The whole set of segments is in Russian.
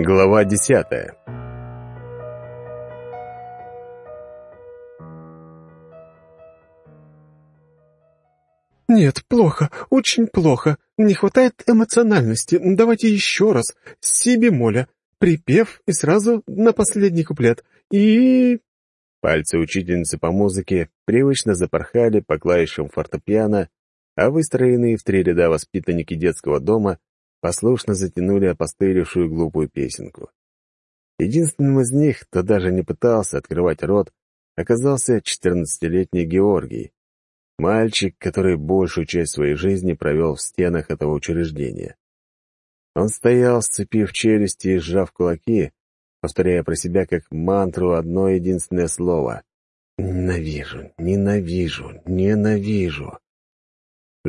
Глава десятая «Нет, плохо, очень плохо. Не хватает эмоциональности. Давайте еще раз. Си бемоля. Припев и сразу на последний куплет. И...» Пальцы учительницы по музыке привычно запорхали по клавишам фортепиано, а выстроенные в три ряда воспитанники детского дома послушно затянули опостылевшую глупую песенку. Единственным из них, кто даже не пытался открывать рот, оказался четырнадцатилетний Георгий, мальчик, который большую часть своей жизни провел в стенах этого учреждения. Он стоял, сцепив челюсти и сжав кулаки, повторяя про себя как мантру одно единственное слово — «Ненавижу, ненавижу, ненавижу».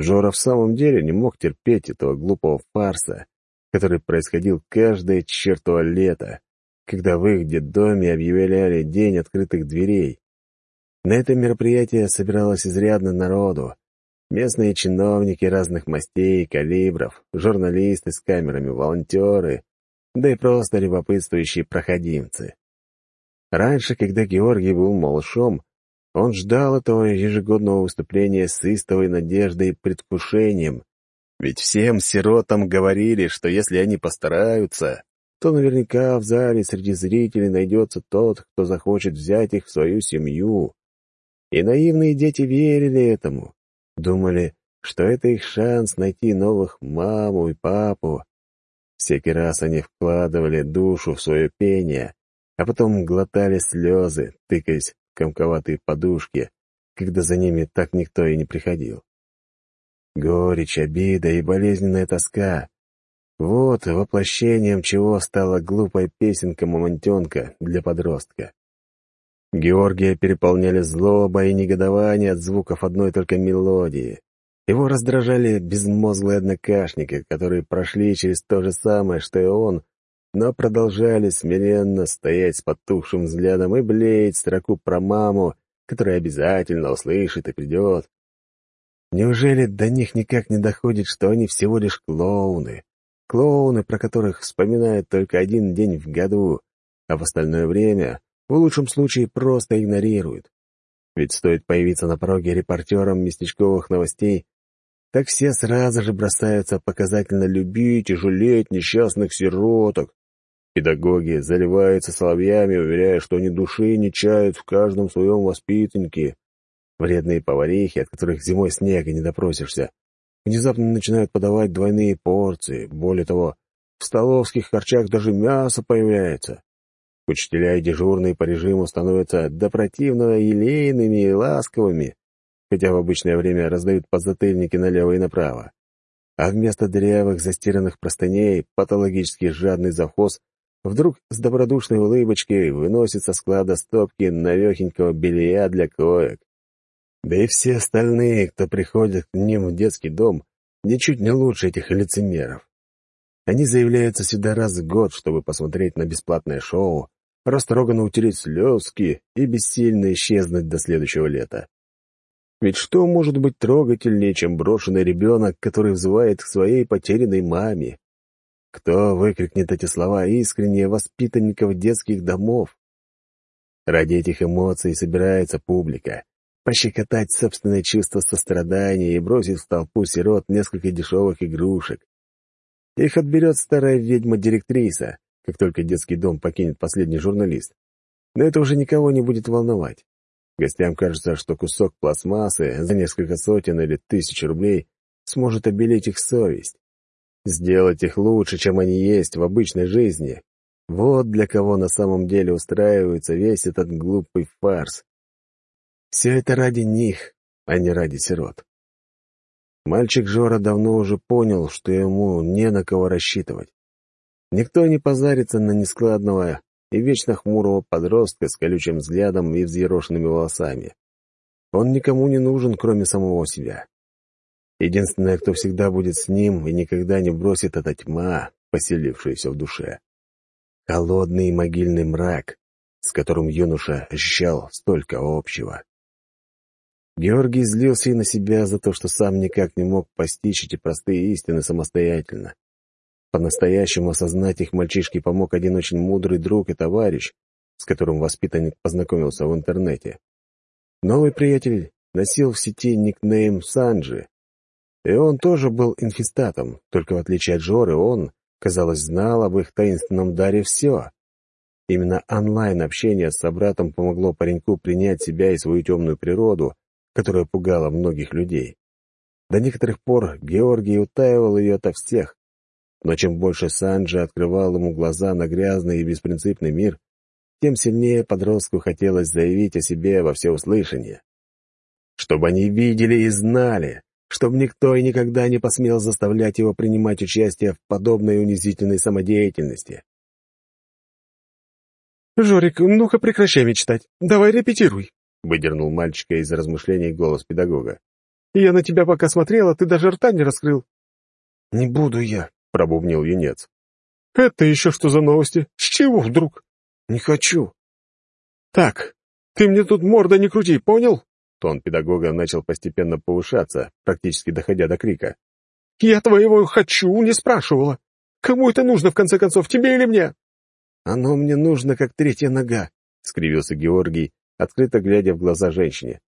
Жора в самом деле не мог терпеть этого глупого фарса, который происходил каждое чертово лето, когда в их детдоме объявляли День открытых дверей. На это мероприятие собиралось изрядно народу. Местные чиновники разных мастей калибров, журналисты с камерами, волонтеры, да и просто любопытствующие проходимцы. Раньше, когда Георгий был малышом, он ждал этого ежегодного выступления с истовой надеждой и предвкушением. Ведь всем сиротам говорили, что если они постараются, то наверняка в зале среди зрителей найдется тот, кто захочет взять их в свою семью. И наивные дети верили этому, думали, что это их шанс найти новых маму и папу. Всякий раз они вкладывали душу в свое пение, а потом глотали слезы, тыкаясь комковатые подушки, когда за ними так никто и не приходил. Горечь, обида и болезненная тоска — вот воплощением чего стала глупая песенка «Мамонтенка» для подростка. Георгия переполняли злоба и негодование от звуков одной только мелодии. Его раздражали безмозглые однокашники, которые прошли через то же самое, что и он, но продолжали смиренно стоять с потухшим взглядом и блеять строку про маму, которая обязательно услышит и придет. Неужели до них никак не доходит, что они всего лишь клоуны? Клоуны, про которых вспоминают только один день в году, а в остальное время, в лучшем случае, просто игнорируют. Ведь стоит появиться на пороге репортерам местечковых новостей, так все сразу же бросаются показательно любить и жалеть несчастных сироток, Педагоги заливаются соловьями, уверяя, что они души не чают в каждом своем воспитаннике. Вредные поварихи, от которых зимой снега не допросишься, внезапно начинают подавать двойные порции. Более того, в столовских харчах даже мясо появляется. Учителя и дежурные по режиму становятся до противного елейными и ласковыми, хотя в обычное время раздают подзатыльники налево и направо. А вместо дырявых застиранных простыней патологически жадный завхоз Вдруг с добродушной улыбочкой выносит со склада стопки навехенького белья для коек. Да и все остальные, кто приходит к ним в детский дом, ничуть не лучше этих лицемеров. Они заявляются сюда раз в год, чтобы посмотреть на бесплатное шоу, растроганно утереть слезки и бессильно исчезнуть до следующего лета. Ведь что может быть трогательнее, чем брошенный ребенок, который взывает к своей потерянной маме? Кто выкрикнет эти слова искренне воспитанников детских домов? Ради этих эмоций собирается публика. Пощекотать собственное чувство сострадания и бросить в толпу сирот несколько дешевых игрушек. Их отберет старая ведьма-директриса, как только детский дом покинет последний журналист. Но это уже никого не будет волновать. Гостям кажется, что кусок пластмассы за несколько сотен или тысяч рублей сможет обелить их совесть. Сделать их лучше, чем они есть в обычной жизни. Вот для кого на самом деле устраивается весь этот глупый фарс. Все это ради них, а не ради сирот. Мальчик Жора давно уже понял, что ему не на кого рассчитывать. Никто не позарится на нескладного и вечно хмурого подростка с колючим взглядом и взъерошенными волосами. Он никому не нужен, кроме самого себя. Единственное, кто всегда будет с ним и никогда не бросит, эта тьма, поселившаяся в душе. Холодный могильный мрак, с которым юноша ощущал столько общего. Георгий злился и на себя за то, что сам никак не мог постичь эти простые истины самостоятельно. По-настоящему осознать их мальчишке помог один очень мудрый друг и товарищ, с которым воспитанник познакомился в интернете. Новый приятель носил в сети никнейм Санджи, и он тоже был инфестатом, только в отличие от Жоры он, казалось, знал об их таинственном даре все. Именно онлайн-общение с собратом помогло пареньку принять себя и свою темную природу, которая пугала многих людей. До некоторых пор Георгий утаивал ее ото всех, но чем больше Санджи открывал ему глаза на грязный и беспринципный мир, тем сильнее подростку хотелось заявить о себе во всеуслышание. Чтобы они видели и знали, чтобы никто и никогда не посмел заставлять его принимать участие в подобной унизительной самодеятельности. «Жорик, ну-ка прекращай мечтать. Давай репетируй», — выдернул мальчика из размышлений голос педагога. «Я на тебя пока смотрела, ты даже рта не раскрыл». «Не буду я», — пробубнил юнец. «Это еще что за новости? С чего вдруг?» «Не хочу». «Так, ты мне тут морда не крути, понял?» Тон педагога начал постепенно повышаться, практически доходя до крика. «Я твоего «хочу» не спрашивала. Кому это нужно, в конце концов, тебе или мне?» «Оно мне нужно, как третья нога», — скривился Георгий, открыто глядя в глаза женщине.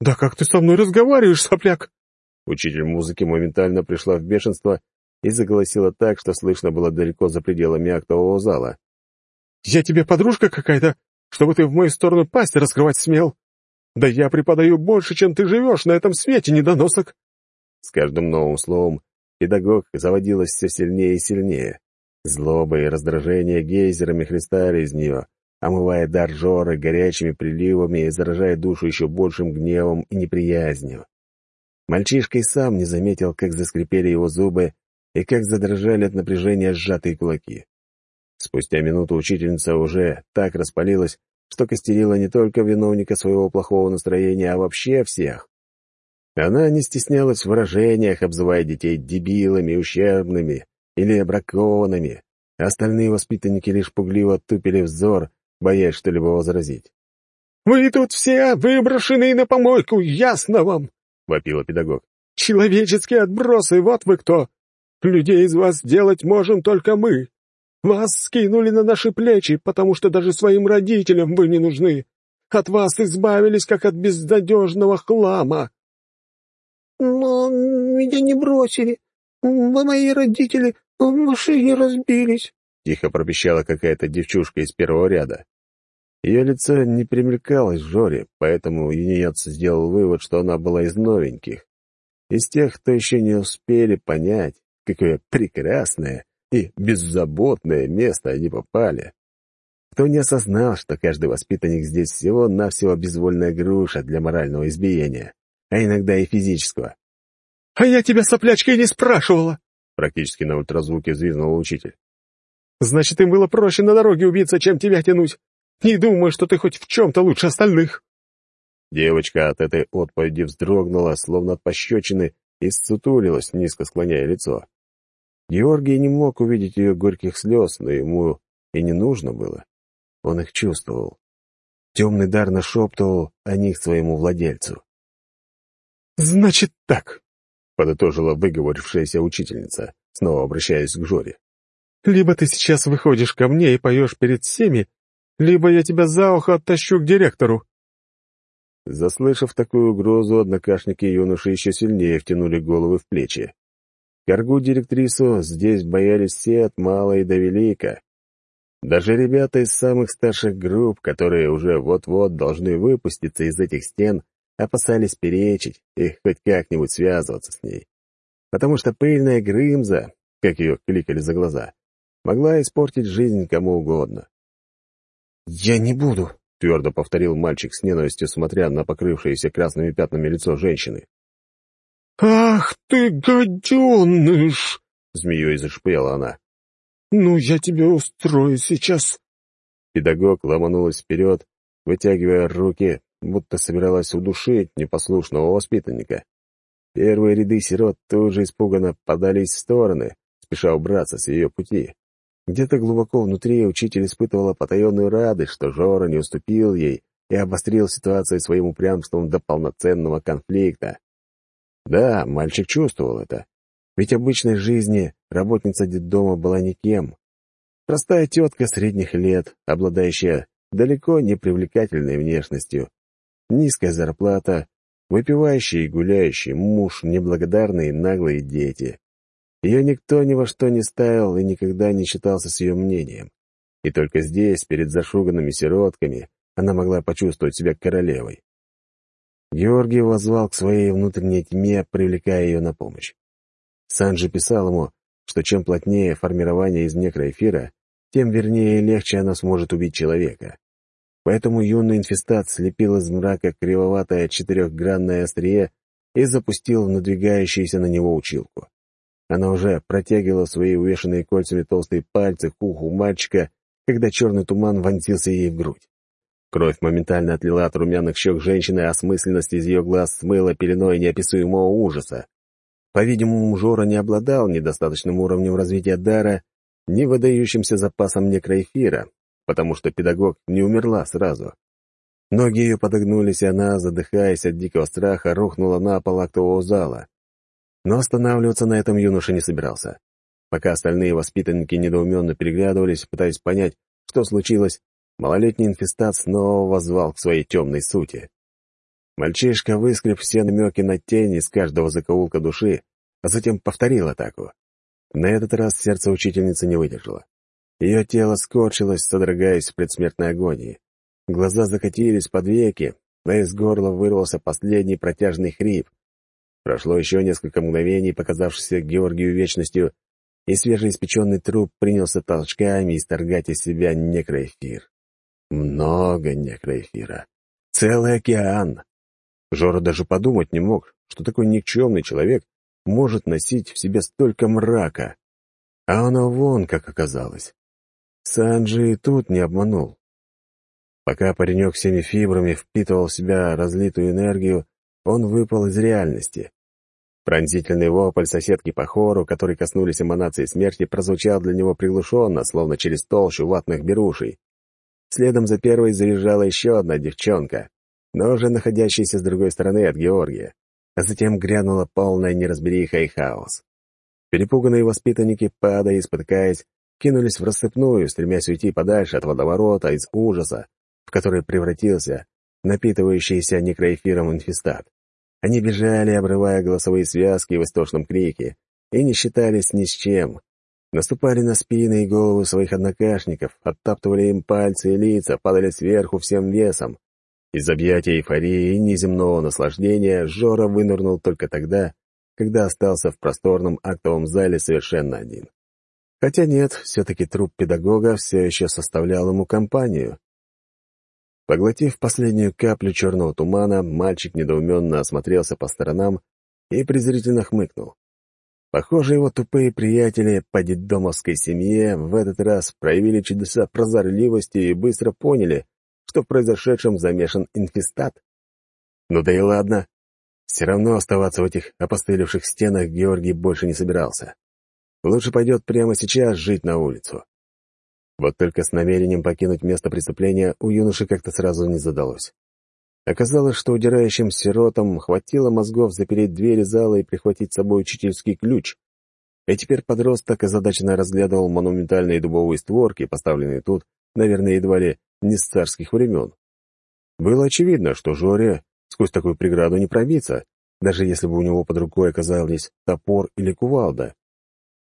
«Да как ты со мной разговариваешь, сопляк?» Учитель музыки моментально пришла в бешенство и заголосила так, что слышно было далеко за пределами актового зала. «Я тебе подружка какая-то, чтобы ты в мою сторону пасть раскрывать смел? Да я преподаю больше, чем ты живешь на этом свете, недоносок!» С каждым новым словом педагог заводилась все сильнее и сильнее. Злоба и раздражение гейзерами хлестали из нее, омывая дар Жоры горячими приливами и заражая душу еще большим гневом и неприязнью. Мальчишка и сам не заметил, как заскрипели его зубы и как задрожали от напряжения сжатые кулаки. Спустя минуту учительница уже так распалилась, что костерила не только виновника своего плохого настроения, а вообще всех. Она не стеснялась в выражениях, обзывая детей дебилами, ущербными или бракованными, остальные воспитанники лишь пугливо тупили взор, боясь что-либо возразить. «Вы тут все выброшены на помойку, ясно вам?» — вопила педагог. «Человеческие отбросы, вот вы кто! Людей из вас делать можем только мы. Вас скинули на наши плечи, потому что даже своим родителям вы не нужны. От вас избавились, как от безнадежного хлама. Но меня не бросили. Мои родители в машине разбились. Тихо пропищала какая-то девчушка из первого ряда. Ее лицо не примелькалось Жоре, поэтому юнец сделал вывод, что она была из новеньких. Из тех, кто еще не успели понять, какое прекрасное и беззаботное место они попали. Кто не осознал, что каждый воспитанник здесь всего-навсего безвольная груша для морального избиения, а иногда и физического. «А я тебя, соплячкой, не спрашивала!» Практически на ультразвуке взвизгнул учитель. «Значит, им было проще на дороге убиться, чем тебя тянуть. Не думаю, что ты хоть в чем-то лучше остальных». Девочка от этой отповеди вздрогнула, словно от пощечины, и ссутулилась, низко склоняя лицо. Георгий не мог увидеть ее горьких слез, но ему и не нужно было. Он их чувствовал. Темный дар нашептывал о них своему владельцу. «Значит так», — подытожила выговорившаяся учительница, снова обращаясь к Жоре. «Либо ты сейчас выходишь ко мне и поешь перед всеми, либо я тебя за ухо оттащу к директору». Заслышав такую угрозу, однокашники юноши еще сильнее втянули головы в плечи. Коргу-директрису здесь боялись все от мала и до велика. Даже ребята из самых старших групп, которые уже вот-вот должны выпуститься из этих стен, опасались перечить и хоть как-нибудь связываться с ней. Потому что пыльная Грымза, как ее кликали за глаза, могла испортить жизнь кому угодно. «Я не буду», — твердо повторил мальчик с ненавистью, смотря на покрывшееся красными пятнами лицо женщины. «Ах ты, гаденыш!» — змеей зашипела она. «Ну, я тебя устрою сейчас!» Педагог ломанулась вперед, вытягивая руки, будто собиралась удушить непослушного воспитанника. Первые ряды сирот тоже испуганно подались в стороны, спеша убраться с ее пути. Где-то глубоко внутри учитель испытывала потаенную радость, что Жора не уступил ей и обострил ситуацию своим упрямством до полноценного конфликта. Да, мальчик чувствовал это. Ведь обычной жизни работница детдома была никем. Простая тетка средних лет, обладающая далеко не привлекательной внешностью, низкая зарплата, выпивающий и гуляющий муж, неблагодарные наглые дети. Ее никто ни во что не ставил и никогда не считался с ее мнением. И только здесь, перед зашуганными сиротками, она могла почувствовать себя королевой. Георгий возвал к своей внутренней тьме, привлекая ее на помощь. Санджи писал ему, что чем плотнее формирование из некроэфира, тем вернее и легче она сможет убить человека. Поэтому юный инфестат слепил из мрака кривоватое четырехгранное острие и запустил в надвигающуюся на него училку. Она уже протягивала свои увешанные кольцами толстые пальцы к уху мальчика, когда черный туман вонзился ей в грудь. Кровь моментально отлила от румяных щек женщины, а осмысленность из ее глаз смыла пеленой неописуемого ужаса. По-видимому, Жора не обладал недостаточным уровнем развития дара, ни выдающимся запасом некроэфира, потому что педагог не умерла сразу. Ноги ее подогнулись, и она, задыхаясь от дикого страха, рухнула на пол актового зала. Но останавливаться на этом юноша не собирался. Пока остальные воспитанники недоуменно переглядывались, пытаясь понять, что случилось, малолетний инфестат снова возвал к своей темной сути. Мальчишка выскреб все намеки на тень из каждого закоулка души, а затем повторил атаку. На этот раз сердце учительницы не выдержало. Ее тело скорчилось, содрогаясь в предсмертной агонии. Глаза закатились под веки, а из горла вырвался последний протяжный хрип. Прошло еще несколько мгновений, показавшихся Георгию вечностью, и свежеиспеченный труп принялся толчками исторгать из себя некроэфир. Много некроэфира. Целый океан. Жора даже подумать не мог, что такой никчемный человек может носить в себе столько мрака. А оно вон как оказалось. Санджи и тут не обманул. Пока паренек всеми фибрами впитывал в себя разлитую энергию, он выпал из реальности. Пронзительный вопль соседки по хору, который коснулись эманации смерти, прозвучал для него приглушенно, словно через толщу ватных берушей. Следом за первой заезжала еще одна девчонка, но уже находящаяся с другой стороны от Георгия. А затем грянула полная неразбериха и хаос. Перепуганные воспитанники, падая и спотыкаясь, кинулись в рассыпную, стремясь уйти подальше от водоворота из ужаса, в который превратился напитывающийся некроэфиром инфестат. Они бежали, обрывая голосовые связки в истошном крике, и не считались ни с чем. Наступали на спины и головы своих однокашников, оттаптывали им пальцы и лица, падали сверху всем весом. Из объятия эйфории и неземного наслаждения Жора вынырнул только тогда, когда остался в просторном актовом зале совершенно один. Хотя нет, все-таки труп педагога все еще составлял ему компанию. Поглотив последнюю каплю черного тумана, мальчик недоуменно осмотрелся по сторонам и презрительно хмыкнул. Похоже, его тупые приятели по детдомовской семье в этот раз проявили чудеса прозорливости и быстро поняли, что в произошедшем замешан инфестат. Ну да и ладно. Все равно оставаться в этих опостылевших стенах Георгий больше не собирался. Лучше пойдет прямо сейчас жить на улицу. Вот только с намерением покинуть место преступления у юноши как-то сразу не задалось. Оказалось, что удирающим сиротам хватило мозгов запереть двери зала и прихватить с собой учительский ключ. И теперь подросток озадаченно разглядывал монументальные дубовые створки, поставленные тут, наверное, едва ли не с царских времен. Было очевидно, что Жоре сквозь такую преграду не пробиться, даже если бы у него под рукой оказались топор или кувалда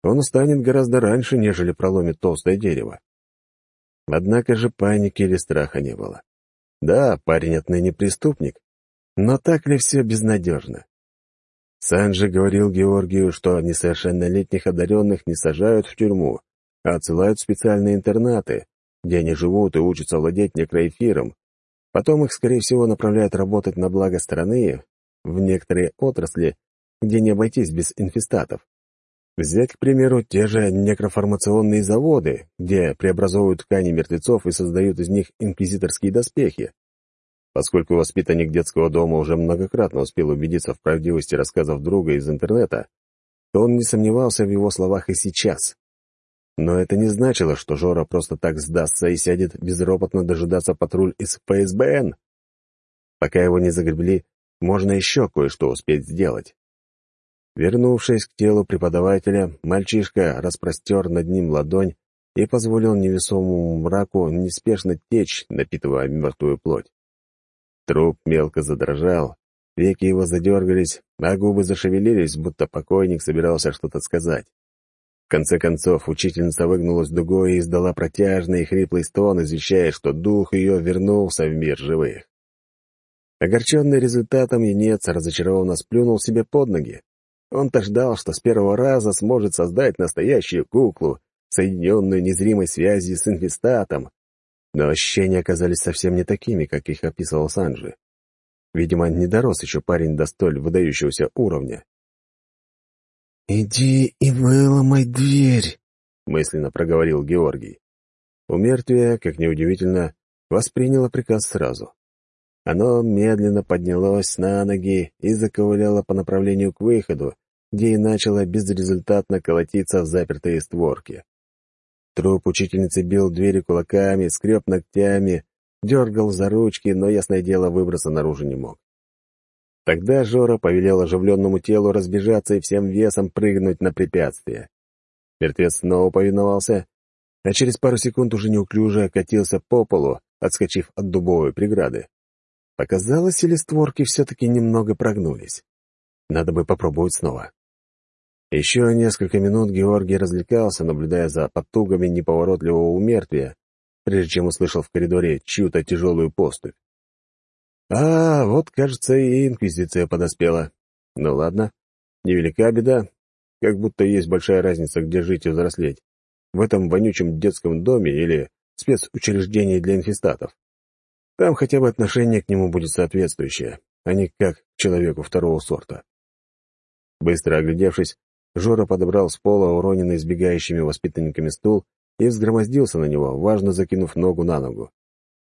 он устанет гораздо раньше, нежели проломит толстое дерево. Однако же паники или страха не было. Да, парень отныне преступник, но так ли все безнадежно? Санджи говорил Георгию, что несовершеннолетних одаренных не сажают в тюрьму, а отсылают в специальные интернаты, где они живут и учатся владеть некроэфиром. Потом их, скорее всего, направляют работать на благо страны в некоторые отрасли, где не обойтись без инфестатов. Взять, к примеру, те же некроформационные заводы, где преобразовывают ткани мертвецов и создают из них инквизиторские доспехи. Поскольку воспитанник детского дома уже многократно успел убедиться в правдивости рассказов друга из интернета, то он не сомневался в его словах и сейчас. Но это не значило, что Жора просто так сдастся и сядет безропотно дожидаться патруль из ФСБН. Пока его не загребли, можно еще кое-что успеть сделать. Вернувшись к телу преподавателя, мальчишка распростер над ним ладонь и позволил невесомому мраку неспешно течь, напитывая мертвую плоть. Труп мелко задрожал, веки его задергались, а губы зашевелились, будто покойник собирался что-то сказать. В конце концов, учительница выгнулась дугой и издала протяжный и хриплый стон, извещая, что дух ее вернулся в мир живых. Огорченный результатом, юнец разочарованно сплюнул себе под ноги. Он-то ждал, что с первого раза сможет создать настоящую куклу, соединенную незримой связью с инфестатом. Но ощущения оказались совсем не такими, как их описывал Санджи. Видимо, не дорос еще парень до столь выдающегося уровня. «Иди и выломай дверь», — мысленно проговорил Георгий. У мертвия, как неудивительно, восприняло приказ сразу. Оно медленно поднялось на ноги и заковыляло по направлению к выходу, где и начало безрезультатно колотиться в запертые створки. Труп учительницы бил двери кулаками, скреб ногтями, дергал за ручки, но, ясное дело, выбраться наружу не мог. Тогда Жора повелел оживленному телу разбежаться и всем весом прыгнуть на препятствие. Мертвец снова повиновался, а через пару секунд уже неуклюже окатился по полу, отскочив от дубовой преграды. Показалось, или створки все-таки немного прогнулись. Надо бы попробовать снова. Еще несколько минут Георгий развлекался, наблюдая за потугами неповоротливого умертвия, прежде чем услышал в коридоре чью-то тяжелую поступь. А, вот, кажется, и инквизиция подоспела. Ну ладно, невелика беда, как будто есть большая разница, где жить и взрослеть. В этом вонючем детском доме или спецучреждении для инфестатов. Там хотя бы отношение к нему будет соответствующее, а не как к человеку второго сорта. Быстро оглядевшись, Жора подобрал с пола уроненный избегающими воспитанниками стул и взгромоздился на него, важно закинув ногу на ногу.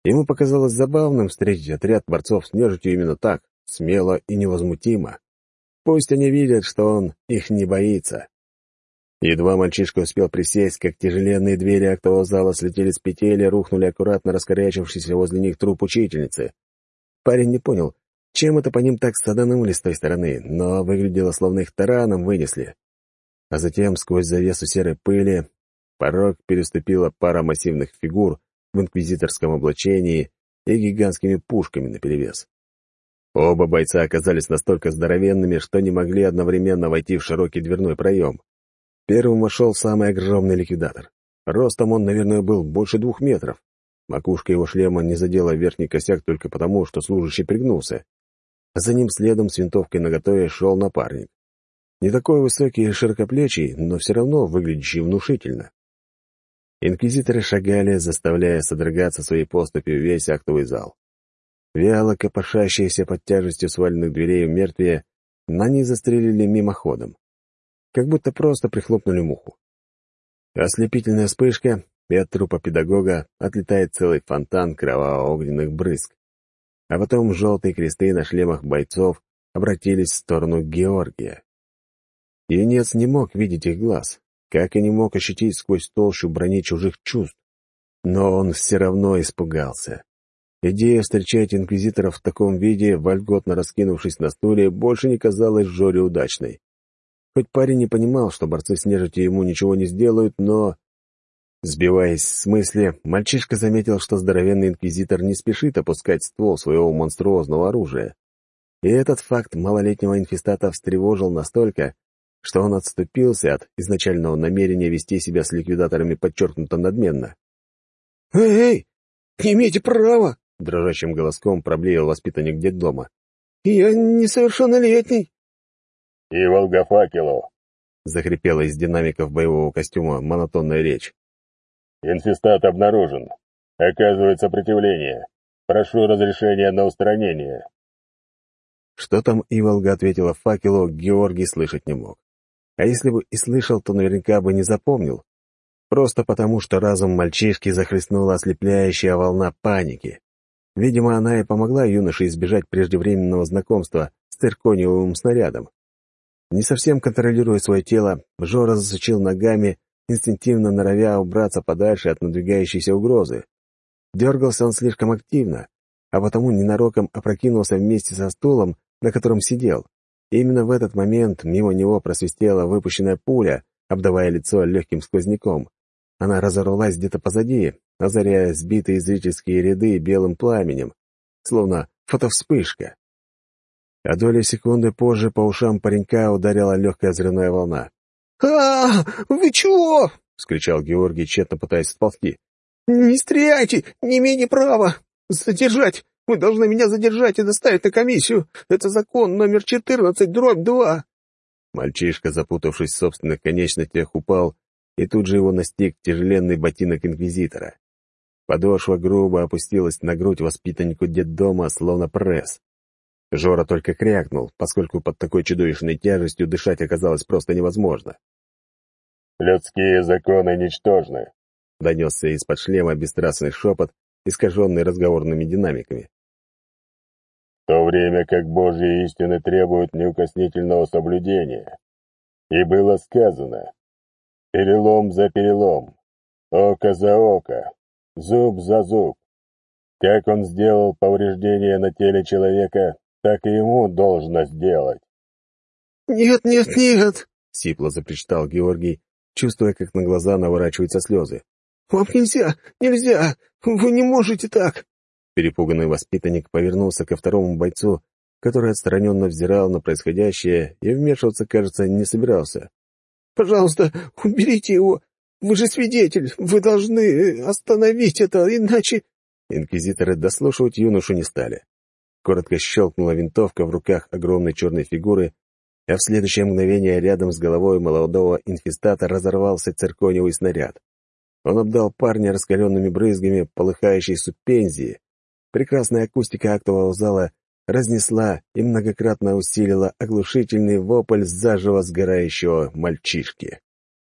Ему показалось забавным встретить отряд борцов с нежитью именно так, смело и невозмутимо. Пусть они видят, что он их не боится. Едва мальчишка успел присесть, как тяжеленные двери актового зала слетели с петель и рухнули аккуратно раскорячившийся возле них труп учительницы. Парень не понял, чем это по ним так саданули с той стороны, но выглядело, словно их тараном вынесли. А затем, сквозь завесу серой пыли, порог переступила пара массивных фигур в инквизиторском облачении и гигантскими пушками наперевес. Оба бойца оказались настолько здоровенными, что не могли одновременно войти в широкий дверной проем. Первым вошел самый огромный ликвидатор. Ростом он, наверное, был больше двух метров. Макушка его шлема не задела верхний косяк только потому, что служащий пригнулся. За ним следом с винтовкой наготове шел напарник. Не такой высокий и широкоплечий, но все равно выглядящий внушительно. Инквизиторы шагали, заставляя содрогаться своей поступью весь актовый зал. Вяло копошащиеся под тяжестью сваленных дверей в мертвие, на них застрелили мимоходом как будто просто прихлопнули муху. Ослепительная вспышка, и от трупа педагога отлетает целый фонтан кроваво-огненных брызг. А потом желтые кресты на шлемах бойцов обратились в сторону Георгия. Юнец не мог видеть их глаз, как и не мог ощутить сквозь толщу брони чужих чувств. Но он все равно испугался. Идея встречать инквизиторов в таком виде, вольготно раскинувшись на стуле, больше не казалась Жоре удачной. Хоть парень не понимал, что борцы с нежитью ему ничего не сделают, но... Сбиваясь с мысли, мальчишка заметил, что здоровенный инквизитор не спешит опускать ствол своего монструозного оружия. И этот факт малолетнего инфестата встревожил настолько, что он отступился от изначального намерения вести себя с ликвидаторами подчеркнуто надменно. «Эй, эй, не имеете права!» — дрожащим голоском проблеял воспитанник детдома. «Я несовершеннолетний!» «И Волгофакелу!» — захрипела из динамиков боевого костюма монотонная речь. «Инфестат обнаружен. Оказывает сопротивление. Прошу разрешения на устранение». Что там Иволга ответила факелу, Георгий слышать не мог. А если бы и слышал, то наверняка бы не запомнил. Просто потому, что разум мальчишки захлестнула ослепляющая волна паники. Видимо, она и помогла юноше избежать преждевременного знакомства с циркониевым снарядом. Не совсем контролируя свое тело, Жора засучил ногами, инстинктивно норовя убраться подальше от надвигающейся угрозы. Дергался он слишком активно, а потому ненароком опрокинулся вместе со стулом, на котором сидел. И именно в этот момент мимо него просвистела выпущенная пуля, обдавая лицо легким сквозняком. Она разорвалась где-то позади, озаряя сбитые зрительские ряды белым пламенем, словно фотовспышка. А доли секунды позже по ушам паренька ударила легкая взрывная волна. а, Вы чего?» — вскричал Георгий, тщетно пытаясь сползти. «Не стреляйте! Не имеете права! Задержать! Вы должны меня задержать и доставить на комиссию! Это закон номер 14, дробь 2!» Мальчишка, запутавшись в собственных конечностях, упал, и тут же его настиг тяжеленный ботинок инквизитора. Подошва грубо опустилась на грудь воспитаннику детдома, словно пресс. Жора только крякнул, поскольку под такой чудовищной тяжестью дышать оказалось просто невозможно. «Людские законы ничтожны», — донесся из-под шлема бесстрастный шепот, искаженный разговорными динамиками. «В то время как Божьи истины требуют неукоснительного соблюдения. И было сказано, перелом за перелом, око за око, зуб за зуб. Как он сделал повреждение на теле человека, так и ему должно сделать. «Нет, нет, нет!» — сипло запричитал Георгий, чувствуя, как на глаза наворачиваются слезы. «Вам нельзя, нельзя! Вы не можете так!» Перепуганный воспитанник повернулся ко второму бойцу, который отстраненно взирал на происходящее и вмешиваться, кажется, не собирался. «Пожалуйста, уберите его! Вы же свидетель! Вы должны остановить это, иначе...» Инквизиторы дослушивать юношу не стали. Коротко щелкнула винтовка в руках огромной черной фигуры, а в следующее мгновение рядом с головой молодого инфестата разорвался циркониевый снаряд. Он обдал парня раскаленными брызгами полыхающей супензии. Прекрасная акустика актового зала разнесла и многократно усилила оглушительный вопль заживо сгорающего мальчишки.